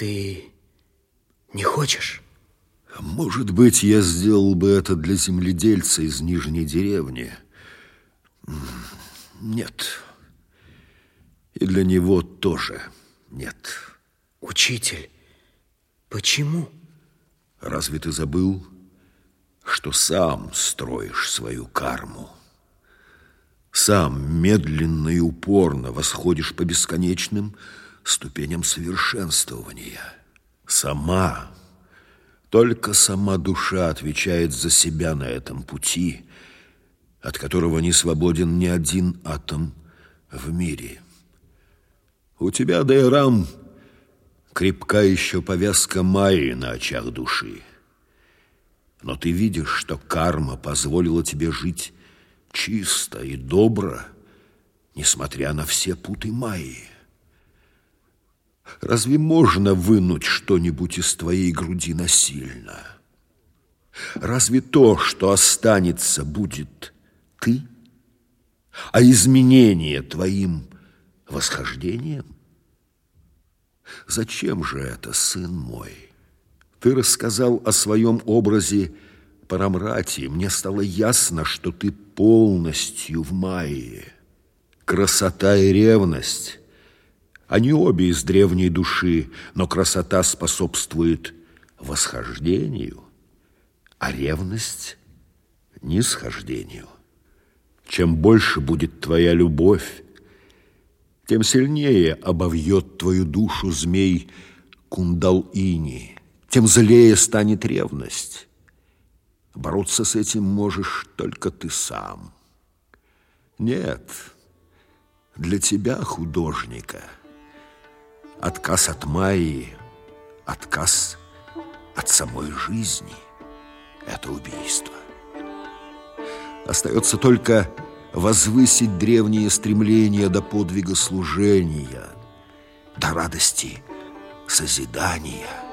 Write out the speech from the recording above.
Ты не хочешь? Может быть, я сделал бы это для земледельца из Нижней деревни. Нет. И для него тоже нет. Учитель, почему? Разве ты забыл, что сам строишь свою карму? Сам медленно и упорно восходишь по бесконечным ступеням совершенствования. Сама, только сама душа отвечает за себя на этом пути, от которого не свободен ни один атом в мире. У тебя, Дайрам, крепка еще повязка Майи на очах души. Но ты видишь, что карма позволила тебе жить чисто и добро, несмотря на все путы Майи. Разве можно вынуть что-нибудь из твоей груди насильно? Разве то, что останется, будет ты, а изменение твоим восхождением? Зачем же это, сын мой? Ты рассказал о своем образе Парамрати. Мне стало ясно, что ты полностью в Майе. Красота и ревность они обе из древней души, но красота способствует восхождению, а ревность – нисхождению. Чем больше будет твоя любовь, тем сильнее обовьет твою душу змей кундал-ини, тем злее станет ревность. Бороться с этим можешь только ты сам. Нет, для тебя, художника – Отказ от Майи, отказ от самой жизни – это убийство. Остается только возвысить древние стремления до подвига служения, до радости созидания –